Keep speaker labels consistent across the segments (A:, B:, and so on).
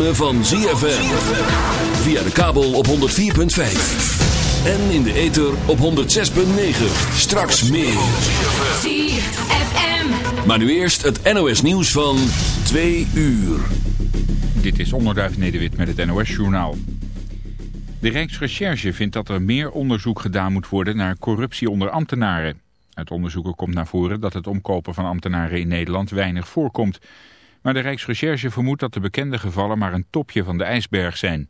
A: ritme van ZFM. Via de kabel op 104.5. En in de ether op 106.9. Straks meer.
B: ZFM.
A: Maar nu eerst het NOS nieuws van 2 uur.
C: Dit is Onderduif Nederwit met het NOS-journaal. De Rijksrecherche vindt dat er meer onderzoek gedaan moet worden naar corruptie onder ambtenaren. Uit onderzoeken komt naar voren dat het omkopen van ambtenaren in Nederland weinig voorkomt. Maar de Rijksrecherche vermoedt dat de bekende gevallen maar een topje van de ijsberg zijn.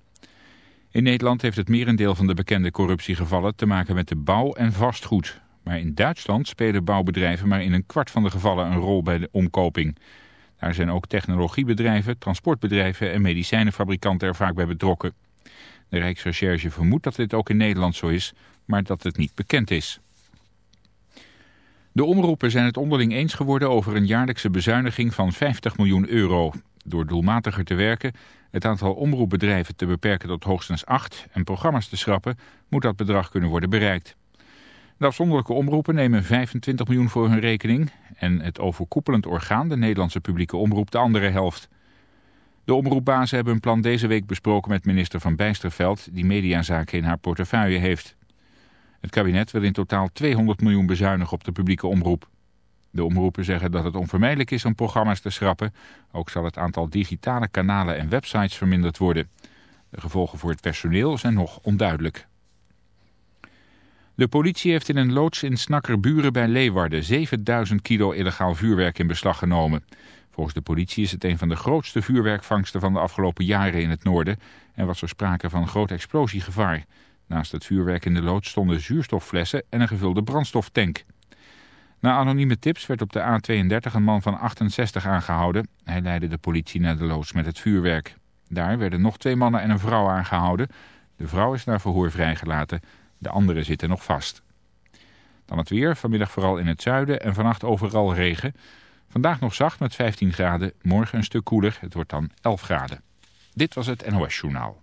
C: In Nederland heeft het merendeel van de bekende corruptiegevallen te maken met de bouw en vastgoed. Maar in Duitsland spelen bouwbedrijven maar in een kwart van de gevallen een rol bij de omkoping. Daar zijn ook technologiebedrijven, transportbedrijven en medicijnenfabrikanten er vaak bij betrokken. De Rijksrecherche vermoedt dat dit ook in Nederland zo is, maar dat het niet bekend is. De omroepen zijn het onderling eens geworden over een jaarlijkse bezuiniging van 50 miljoen euro. Door doelmatiger te werken, het aantal omroepbedrijven te beperken tot hoogstens 8 en programma's te schrappen, moet dat bedrag kunnen worden bereikt. De afzonderlijke omroepen nemen 25 miljoen voor hun rekening en het overkoepelend orgaan, de Nederlandse publieke omroep, de andere helft. De omroepbazen hebben een plan deze week besproken met minister Van Bijsterveld, die mediazaken in haar portefeuille heeft. Het kabinet wil in totaal 200 miljoen bezuinigen op de publieke omroep. De omroepen zeggen dat het onvermijdelijk is om programma's te schrappen. Ook zal het aantal digitale kanalen en websites verminderd worden. De gevolgen voor het personeel zijn nog onduidelijk. De politie heeft in een loods in Snakkerburen bij Leeuwarden 7000 kilo illegaal vuurwerk in beslag genomen. Volgens de politie is het een van de grootste vuurwerkvangsten van de afgelopen jaren in het noorden en was er sprake van groot explosiegevaar. Naast het vuurwerk in de loods stonden zuurstofflessen en een gevulde brandstoftank. Na anonieme tips werd op de A32 een man van 68 aangehouden. Hij leidde de politie naar de loods met het vuurwerk. Daar werden nog twee mannen en een vrouw aangehouden. De vrouw is naar verhoor vrijgelaten. De anderen zitten nog vast. Dan het weer, vanmiddag vooral in het zuiden en vannacht overal regen. Vandaag nog zacht met 15 graden, morgen een stuk koeler. Het wordt dan 11 graden. Dit was het NOS Journaal.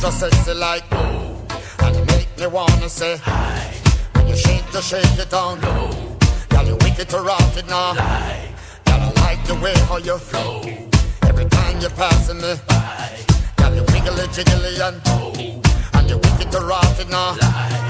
D: just
E: sexy
D: like
E: oh, and you make me wanna say hi. When you shake, you shake it down low. Girl, you wicked to rock it now. Lie. Girl, I like the way how you flow. Every time you're passing me by, girl, you wiggly jiggly and oh, and you wicked to rock it now.
F: Lie.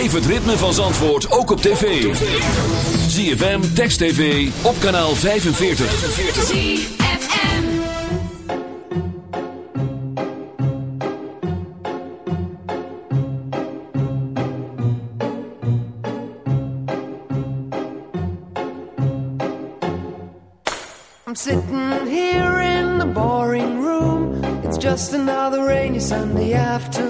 A: Beleef het ritme van Zandvoort ook op tv. ZFM, Text TV, op kanaal 45.
B: ZFM.
G: I'm sitting here in the boring room. It's just another rainy Sunday afternoon.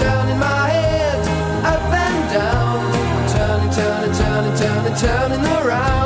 F: turning my head up and down, turning, turning, turning, turning, turning.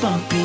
H: Bumpy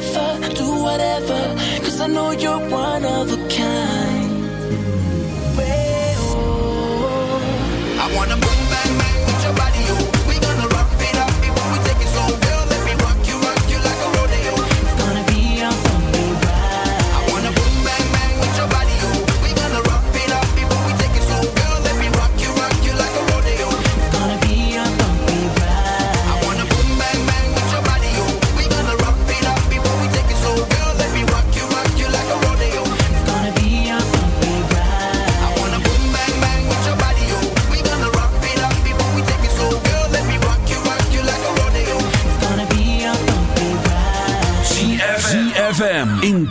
H: suffer, do whatever. Cause I know you're
I: one.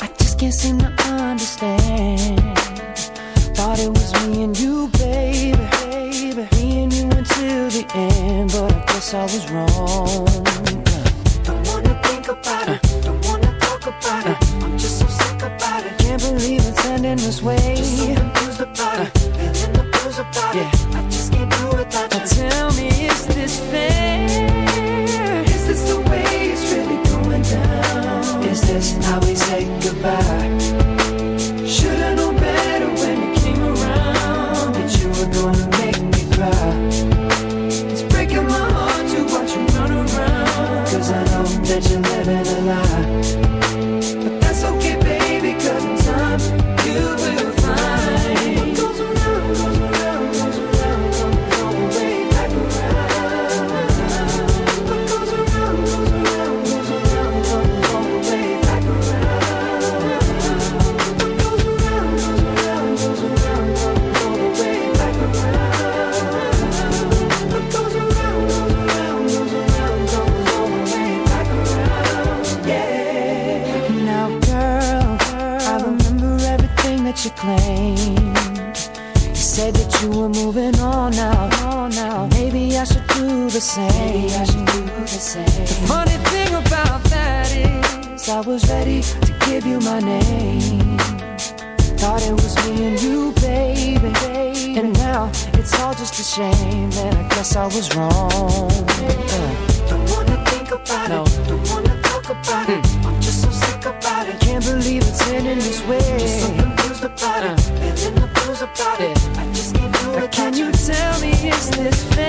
G: I just can't seem to understand. Thought it was me and you, baby, baby. Me and you until the end, but I guess I was wrong. Don't wanna think about it. Don't wanna talk about it. I'm just so sick about it. Can't believe it's ending this way. Just so confused about it this
J: film.